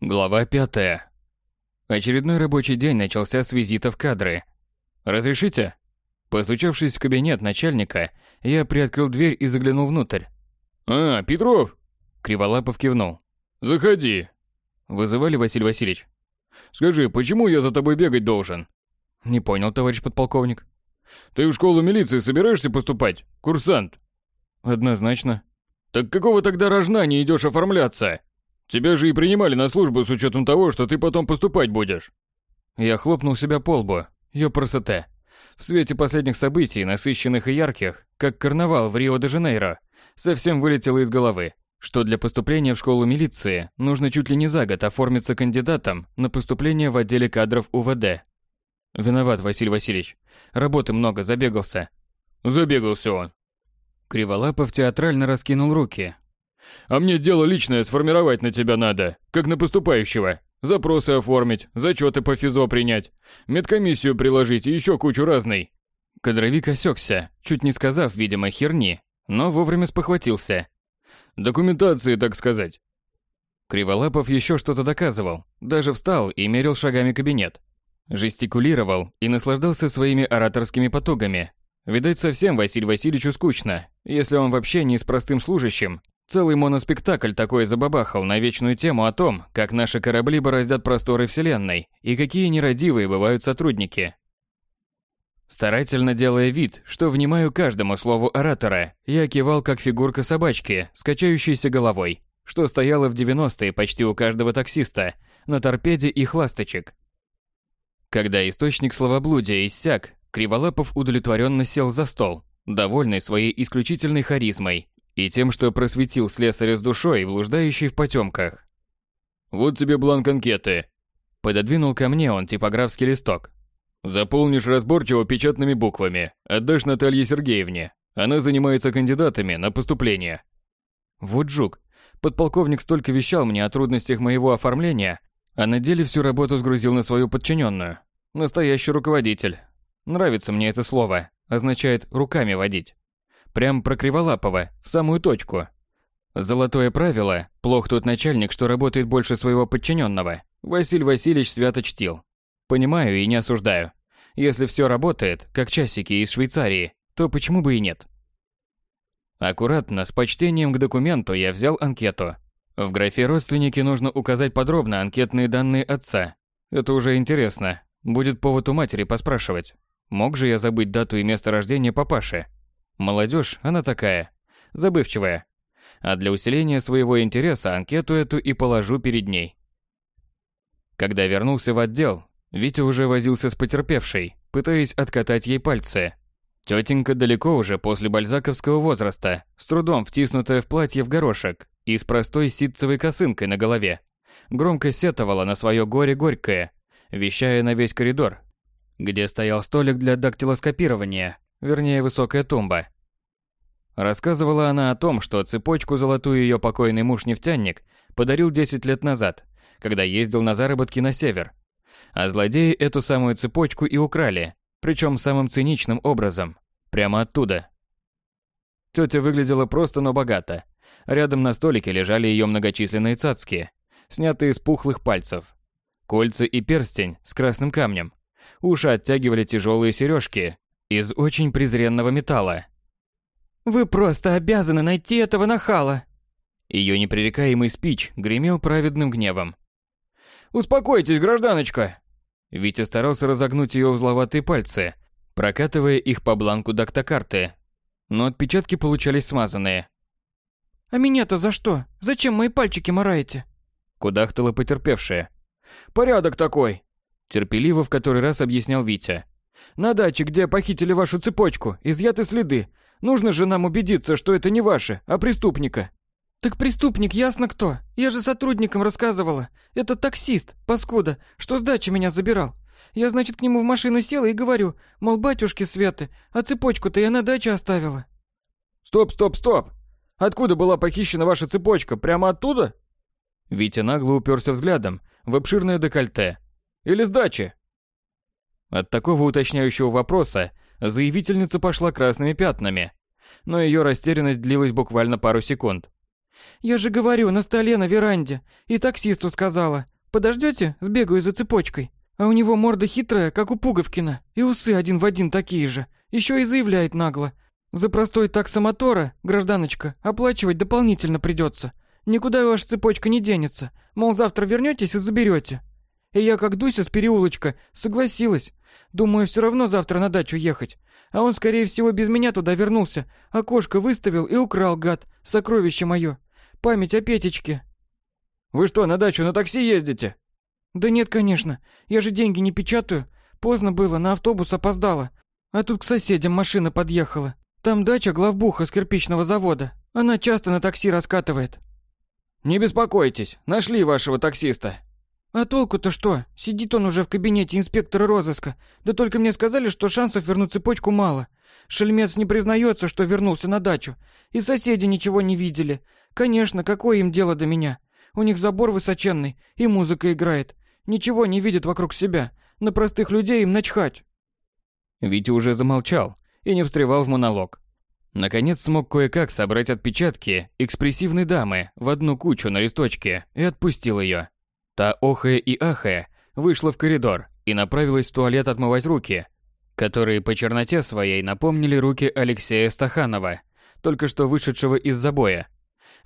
Глава пятая. Очередной рабочий день начался с визита в кадры. «Разрешите?» Постучавшись в кабинет начальника, я приоткрыл дверь и заглянул внутрь. «А, Петров!» Криволапов кивнул. «Заходи!» Вызывали Василий Васильевич. «Скажи, почему я за тобой бегать должен?» Не понял, товарищ подполковник. «Ты в школу милиции собираешься поступать? Курсант?» Однозначно. «Так какого тогда рожна не идешь оформляться?» Тебя же и принимали на службу с учетом того, что ты потом поступать будешь. Я хлопнул себя по лбу. Ёпросоте. В свете последних событий, насыщенных и ярких, как карнавал в Рио-де-Жанейро, совсем вылетело из головы, что для поступления в школу милиции нужно чуть ли не за год оформиться кандидатом на поступление в отделе кадров УВД. Виноват, Василий Васильевич. Работы много, забегался. Забегался он. Криволапов театрально раскинул руки, а мне дело личное сформировать на тебя надо, как на поступающего. Запросы оформить, зачеты по ФИЗО принять, медкомиссию приложить и еще кучу разной. Кадровик осекся, чуть не сказав, видимо, херни, но вовремя спохватился. Документации, так сказать. Криволапов еще что-то доказывал, даже встал и мерил шагами кабинет. Жестикулировал и наслаждался своими ораторскими потугами. Видать, совсем Василию Васильевичу скучно, если он вообще не с простым служащим, Целый моноспектакль такой забабахал на вечную тему о том, как наши корабли бороздят просторы Вселенной и какие нерадивые бывают сотрудники. Старательно делая вид, что внимаю каждому слову оратора, я кивал как фигурка собачки, скачающейся головой, что стояла в 90-е почти у каждого таксиста, на торпеде и хласточек. Когда источник словоблудия иссяк, Криволапов удовлетворенно сел за стол, довольный своей исключительной харизмой и тем, что просветил слесаря с душой, блуждающий в потемках. «Вот тебе бланк анкеты». Пододвинул ко мне он типографский листок. «Заполнишь разборчиво печатными буквами, отдашь Наталье Сергеевне. Она занимается кандидатами на поступление». Вот жук. Подполковник столько вещал мне о трудностях моего оформления, а на деле всю работу сгрузил на свою подчиненную. Настоящий руководитель. Нравится мне это слово. Означает «руками водить». Прям про Криволапова, в самую точку. Золотое правило «плох тот начальник, что работает больше своего подчиненного» Василий Васильевич свято чтил. Понимаю и не осуждаю. Если все работает, как часики из Швейцарии, то почему бы и нет? Аккуратно, с почтением к документу я взял анкету. В графе «Родственники» нужно указать подробно анкетные данные отца. Это уже интересно. Будет повод у матери поспрашивать. Мог же я забыть дату и место рождения папаши? Молодежь, она такая, забывчивая. А для усиления своего интереса анкету эту и положу перед ней. Когда вернулся в отдел, Витя уже возился с потерпевшей, пытаясь откатать ей пальцы. Тетенька далеко уже после бальзаковского возраста, с трудом втиснутая в платье в горошек и с простой ситцевой косынкой на голове, громко сетовала на свое горе горькое, вещая на весь коридор, где стоял столик для дактилоскопирования, вернее высокая тумба. Рассказывала она о том, что цепочку золотую ее покойный муж-нефтяник подарил 10 лет назад, когда ездил на заработки на север. А злодеи эту самую цепочку и украли, причем самым циничным образом, прямо оттуда. Тетя выглядела просто, но богато. Рядом на столике лежали ее многочисленные цацки, снятые с пухлых пальцев. Кольца и перстень с красным камнем. Уши оттягивали тяжелые сережки из очень презренного металла. «Вы просто обязаны найти этого нахала!» Ее непререкаемый спич гремел праведным гневом. «Успокойтесь, гражданочка!» Витя старался разогнуть ее узловатые пальцы, прокатывая их по бланку дактокарты. Но отпечатки получались смазанные. «А меня-то за что? Зачем мои пальчики мораете?» Кудахтала потерпевшая. «Порядок такой!» Терпеливо в который раз объяснял Витя. На даче, где похитили вашу цепочку, изъяты следы. Нужно же нам убедиться, что это не ваши, а преступника. Так преступник ясно кто. Я же сотрудникам рассказывала. Это таксист, паскуда, что с дачи меня забирал. Я, значит, к нему в машину села и говорю, мол, батюшки Светы, а цепочку-то я на даче оставила. Стоп, стоп, стоп. Откуда была похищена ваша цепочка? Прямо оттуда? Витя нагло уперся взглядом в обширное декольте. Или с дачи? От такого уточняющего вопроса заявительница пошла красными пятнами, но ее растерянность длилась буквально пару секунд. Я же говорю, на столе на веранде. И таксисту сказала. Подождете, сбегаю за цепочкой. А у него морда хитрая, как у Пуговкина, и усы один в один такие же. Еще и заявляет нагло. За простой таксомотора, гражданочка, оплачивать дополнительно придется. Никуда ваша цепочка не денется. Мол, завтра вернетесь и заберете. И я, как Дуся с переулочка, согласилась. Думаю, все равно завтра на дачу ехать. А он, скорее всего, без меня туда вернулся. Окошко выставил и украл, гад, сокровище мое. Память о Петечке. Вы что, на дачу на такси ездите? Да нет, конечно. Я же деньги не печатаю. Поздно было, на автобус опоздала. А тут к соседям машина подъехала. Там дача главбуха с кирпичного завода. Она часто на такси раскатывает. Не беспокойтесь, нашли вашего таксиста. А толку-то что? Сидит он уже в кабинете инспектора розыска. Да только мне сказали, что шансов вернуть цепочку мало. Шельмец не признается, что вернулся на дачу. И соседи ничего не видели. Конечно, какое им дело до меня? У них забор высоченный, и музыка играет. Ничего не видят вокруг себя. На простых людей им начхать. Витя уже замолчал и не встревал в монолог. Наконец смог кое-как собрать отпечатки экспрессивной дамы в одну кучу на листочке и отпустил ее. Та, охая и ахая, вышла в коридор и направилась в туалет отмывать руки, которые по черноте своей напомнили руки Алексея Стаханова, только что вышедшего из забоя.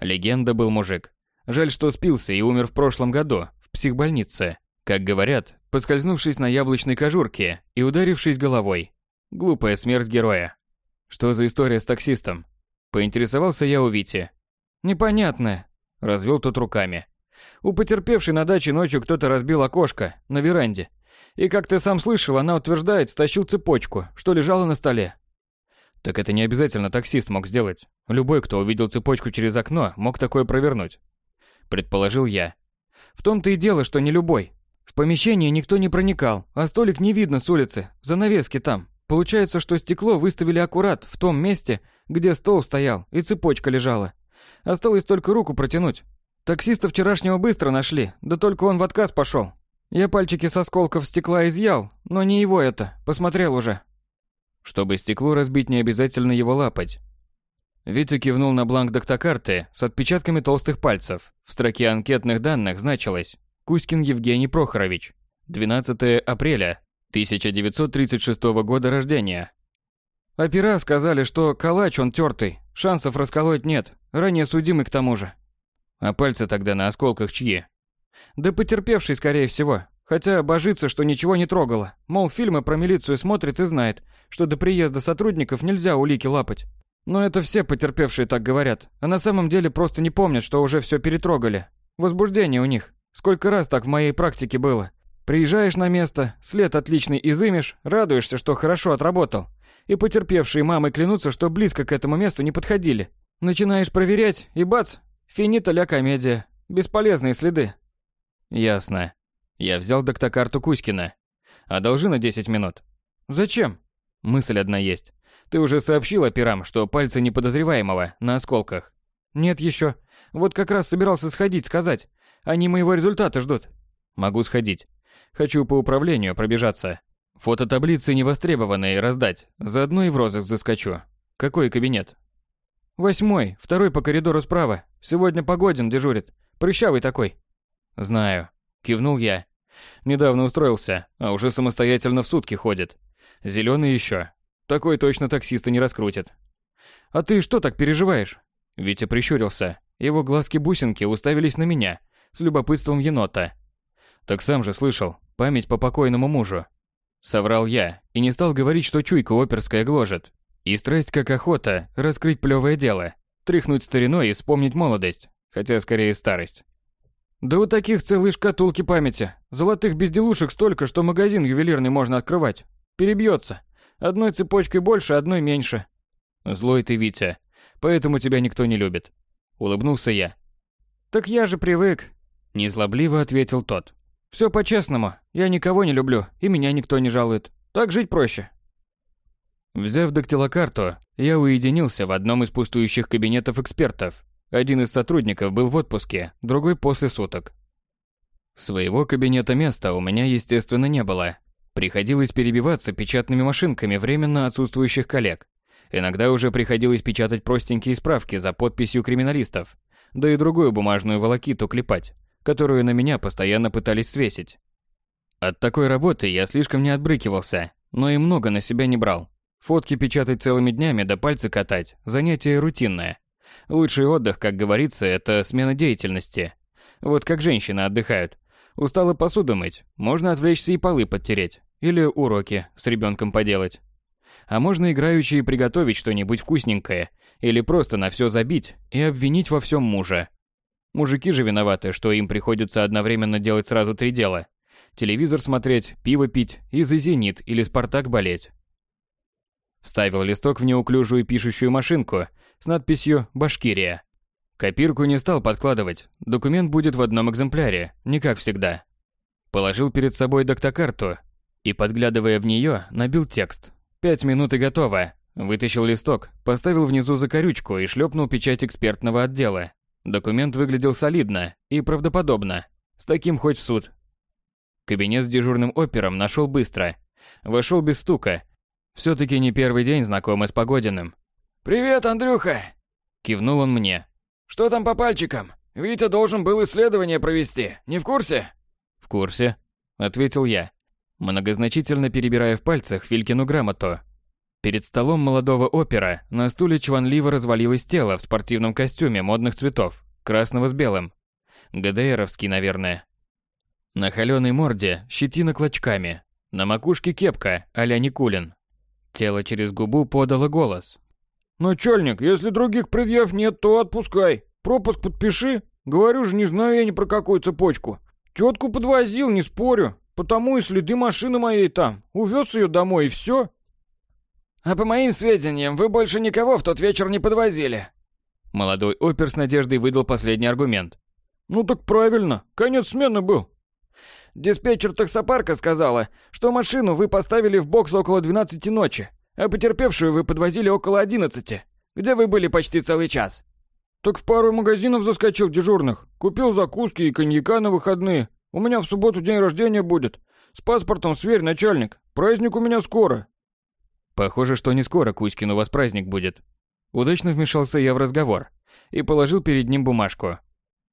Легенда был мужик. Жаль, что спился и умер в прошлом году в психбольнице. Как говорят, поскользнувшись на яблочной кожурке и ударившись головой. Глупая смерть героя. Что за история с таксистом? Поинтересовался я у Вити. Непонятная. Развел тот руками. У потерпевшей на даче ночью кто-то разбил окошко на веранде. И как ты сам слышал, она утверждает, стащил цепочку, что лежала на столе. Так это не обязательно таксист мог сделать. Любой, кто увидел цепочку через окно, мог такое провернуть. Предположил я. В том-то и дело, что не любой. В помещение никто не проникал, а столик не видно с улицы, занавески там. Получается, что стекло выставили аккурат в том месте, где стол стоял и цепочка лежала. Осталось только руку протянуть, Таксиста вчерашнего быстро нашли, да только он в отказ пошел. Я пальчики с осколков стекла изъял, но не его это, посмотрел уже. Чтобы стекло разбить, не обязательно его лапать. Витя кивнул на бланк доктокарты с отпечатками толстых пальцев. В строке анкетных данных значилось Кузькин Евгений Прохорович, 12 апреля 1936 года рождения. Опера сказали, что калач он тертый, шансов расколоть нет, ранее судимый к тому же. А пальцы тогда на осколках чьи? Да потерпевший, скорее всего. Хотя божится, что ничего не трогало. Мол, фильмы про милицию смотрит и знает, что до приезда сотрудников нельзя улики лапать. Но это все потерпевшие так говорят. А на самом деле просто не помнят, что уже все перетрогали. Возбуждение у них. Сколько раз так в моей практике было. Приезжаешь на место, след отличный изымешь, радуешься, что хорошо отработал. И потерпевшие мамы клянутся, что близко к этому месту не подходили. Начинаешь проверять, и бац, Финита ля комедия. Бесполезные следы. Ясно. Я взял доктокарту Кузькина. Одолжи на 10 минут. Зачем? Мысль одна есть. Ты уже сообщил операм, что пальцы неподозреваемого на осколках? Нет еще. Вот как раз собирался сходить, сказать. Они моего результата ждут. Могу сходить. Хочу по управлению пробежаться. Фототаблицы невостребованные раздать. Заодно и в розыск заскочу. Какой кабинет? Восьмой, второй по коридору справа. Сегодня Погодин дежурит. Прыщавый такой. Знаю. Кивнул я. Недавно устроился, а уже самостоятельно в сутки ходит. Зеленый еще. Такой точно таксиста не раскрутит. А ты что так переживаешь? Витя прищурился. Его глазки-бусинки уставились на меня, с любопытством енота. Так сам же слышал, память по покойному мужу. Соврал я и не стал говорить, что чуйка оперская гложет. И страсть как охота раскрыть плевое дело, тряхнуть стариной и вспомнить молодость, хотя скорее старость. Да у таких целые шкатулки памяти. Золотых безделушек столько, что магазин ювелирный можно открывать. Перебьется. Одной цепочкой больше, одной меньше. Злой ты, Витя. Поэтому тебя никто не любит. Улыбнулся я. Так я же привык. Незлобливо ответил тот. Все по-честному. Я никого не люблю, и меня никто не жалует. Так жить проще. Взяв дактилокарту, я уединился в одном из пустующих кабинетов экспертов. Один из сотрудников был в отпуске, другой после суток. Своего кабинета места у меня, естественно, не было. Приходилось перебиваться печатными машинками временно отсутствующих коллег. Иногда уже приходилось печатать простенькие справки за подписью криминалистов. да и другую бумажную волокиту клепать, которую на меня постоянно пытались свесить. От такой работы я слишком не отбрыкивался, но и много на себя не брал. Фотки печатать целыми днями да пальцы катать – занятие рутинное. Лучший отдых, как говорится, это смена деятельности. Вот как женщины отдыхают. Устала посуду мыть, можно отвлечься и полы подтереть. Или уроки с ребенком поделать. А можно играючи и приготовить что-нибудь вкусненькое. Или просто на все забить и обвинить во всем мужа. Мужики же виноваты, что им приходится одновременно делать сразу три дела. Телевизор смотреть, пиво пить и за «Зенит» или «Спартак» болеть. Вставил листок в неуклюжую пишущую машинку с надписью «Башкирия». Копирку не стал подкладывать, документ будет в одном экземпляре, не как всегда. Положил перед собой доктокарту и, подглядывая в нее, набил текст. Пять минут и готово. Вытащил листок, поставил внизу закорючку и шлепнул печать экспертного отдела. Документ выглядел солидно и правдоподобно. С таким хоть в суд. Кабинет с дежурным опером нашел быстро. Вошел без стука. Все-таки не первый день знакомый с Погодиным. «Привет, Андрюха!» Кивнул он мне. «Что там по пальчикам? Витя должен был исследование провести, не в курсе?» «В курсе», — ответил я, многозначительно перебирая в пальцах Филькину грамоту. Перед столом молодого опера на стуле чванливо развалилось тело в спортивном костюме модных цветов, красного с белым. ГДРовский, наверное. На холеной морде щетина клочками, на макушке кепка а-ля Никулин. Тело через губу подало голос. «Начальник, если других предъяв нет, то отпускай. Пропуск подпиши. Говорю же, не знаю я ни про какую цепочку. Тетку подвозил, не спорю. Потому и следы машины моей там. Увез ее домой и все. А по моим сведениям, вы больше никого в тот вечер не подвозили. Молодой опер с надеждой выдал последний аргумент. Ну так правильно, конец смены был. Диспетчер таксопарка сказала, что машину вы поставили в бокс около 12 ночи, а потерпевшую вы подвозили около 11. Где вы были почти целый час? Так в пару магазинов заскочил дежурных, купил закуски и коньяка на выходные, у меня в субботу день рождения будет. С паспортом сверь, начальник. Праздник у меня скоро. Похоже, что не скоро Кузькин у вас праздник будет. Удачно вмешался я в разговор и положил перед ним бумажку.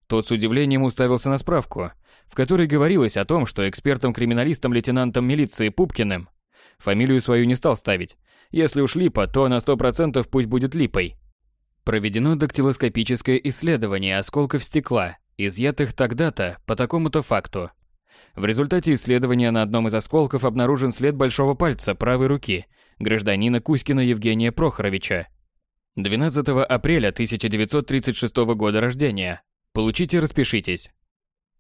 Тот с удивлением уставился на справку, в которой говорилось о том, что экспертом-криминалистом лейтенантом милиции Пупкиным фамилию свою не стал ставить. Если уж липа, то на сто процентов пусть будет липой. Проведено дактилоскопическое исследование осколков стекла изъятых тогда-то по такому-то факту. В результате исследования на одном из осколков обнаружен след большого пальца правой руки гражданина Кузькина Евгения Прохоровича. 12 апреля 1936 года рождения. Получите, распишитесь.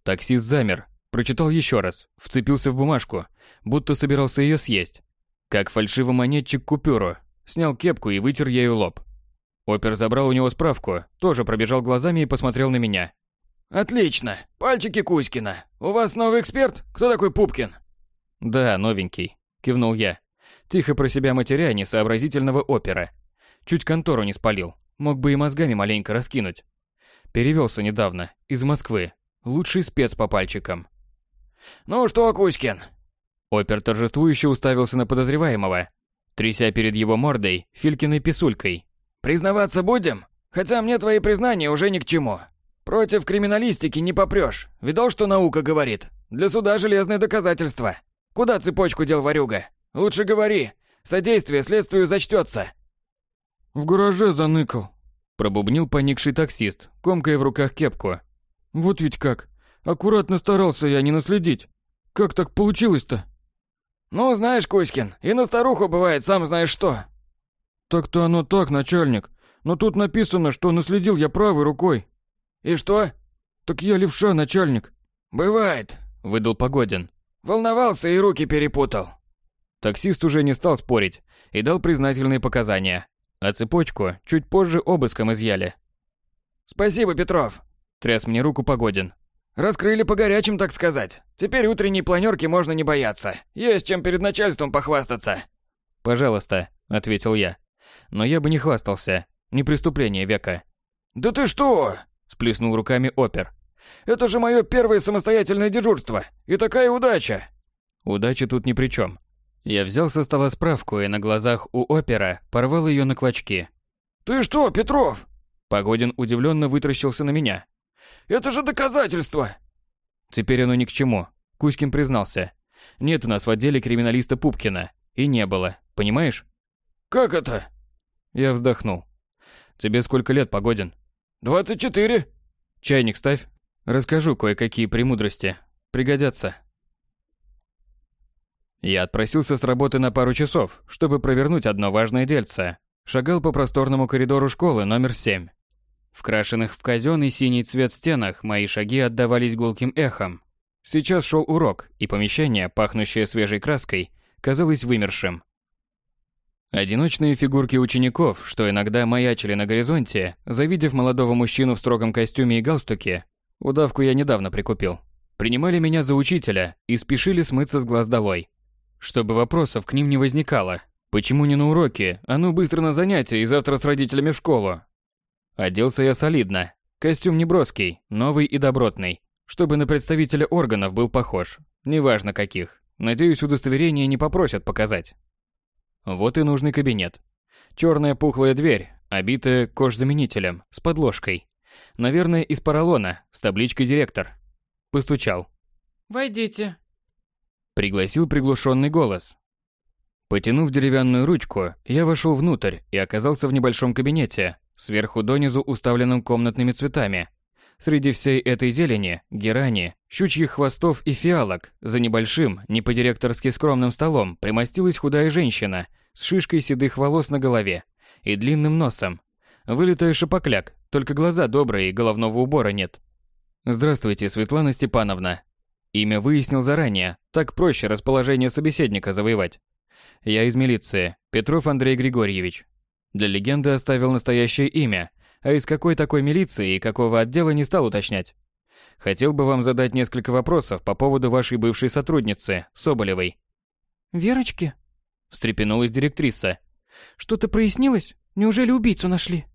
Таксист замер, прочитал еще раз, вцепился в бумажку, будто собирался ее съесть. Как фальшивомонетчик купюру, снял кепку и вытер ею лоб. Опер забрал у него справку, тоже пробежал глазами и посмотрел на меня. Отлично. Пальчики Кузькина. У вас новый эксперт? Кто такой Пупкин? Да, новенький, кивнул я. Тихо про себя матеря несообразительного опера. Чуть контору не спалил. Мог бы и мозгами маленько раскинуть. Перевелся недавно, из Москвы. Лучший спец по пальчикам. Ну что, Кузькин? Опер торжествующе уставился на подозреваемого, тряся перед его мордой Филькиной писулькой. Признаваться будем? Хотя мне твои признания уже ни к чему. Против криминалистики не попрёшь. Видал, что наука говорит? Для суда железное доказательство. Куда цепочку дел ворюга? Лучше говори. Содействие следствию зачтется. В гараже заныкал. Пробубнил поникший таксист, комкая в руках кепку. Вот ведь как. Аккуратно старался я не наследить. Как так получилось-то? Ну, знаешь, Кузькин, и на старуху бывает сам знаешь что. Так-то оно так, начальник. Но тут написано, что наследил я правой рукой. «И что?» «Так я левша, начальник». «Бывает», — выдал Погодин. «Волновался и руки перепутал». Таксист уже не стал спорить и дал признательные показания, а цепочку чуть позже обыском изъяли. «Спасибо, Петров», — тряс мне руку Погодин. «Раскрыли по горячим, так сказать. Теперь утренней планерки можно не бояться. Есть чем перед начальством похвастаться». «Пожалуйста», — ответил я. «Но я бы не хвастался. Не преступление века». «Да ты что?» Сплеснул руками опер. «Это же мое первое самостоятельное дежурство! И такая удача!» Удача тут ни при чем. Я взял со стола справку и на глазах у опера порвал ее на клочки. «Ты что, Петров?» Погодин удивленно вытращился на меня. «Это же доказательство!» Теперь оно ни к чему, Кузькин признался. Нет у нас в отделе криминалиста Пупкина. И не было, понимаешь? «Как это?» Я вздохнул. «Тебе сколько лет, Погодин?» «Двадцать четыре». «Чайник ставь. Расскажу кое-какие премудрости. Пригодятся». Я отпросился с работы на пару часов, чтобы провернуть одно важное дельце. Шагал по просторному коридору школы номер 7. Крашенных в казённый синий цвет стенах мои шаги отдавались гулким эхом. Сейчас шел урок, и помещение, пахнущее свежей краской, казалось вымершим. Одиночные фигурки учеников, что иногда маячили на горизонте, завидев молодого мужчину в строгом костюме и галстуке, удавку я недавно прикупил, принимали меня за учителя и спешили смыться с глаз долой. Чтобы вопросов к ним не возникало. Почему не на уроке, а ну быстро на занятия и завтра с родителями в школу? Оделся я солидно. Костюм не броский, новый и добротный, чтобы на представителя органов был похож. Неважно каких. Надеюсь, удостоверение не попросят показать. Вот и нужный кабинет. Черная пухлая дверь, обитая кожзаменителем, с подложкой. Наверное, из поролона, с табличкой «Директор». Постучал. «Войдите», Пригласил приглушенный голос. Потянув деревянную ручку, я вошел внутрь и оказался в небольшом кабинете, сверху донизу уставленным комнатными цветами. Среди всей этой зелени, герани, щучьих хвостов и фиалок, за небольшим, не по-директорски скромным столом примостилась худая женщина с шишкой седых волос на голове и длинным носом. Вылитая шапокляк, только глаза добрые и головного убора нет. «Здравствуйте, Светлана Степановна», Имя выяснил заранее, так проще расположение собеседника завоевать. Я из милиции, Петров Андрей Григорьевич. Для легенды оставил настоящее имя, а из какой такой милиции и какого отдела не стал уточнять. Хотел бы вам задать несколько вопросов по поводу вашей бывшей сотрудницы, Соболевой. «Верочки?» – встрепенулась директриса. «Что-то прояснилось? Неужели убийцу нашли?»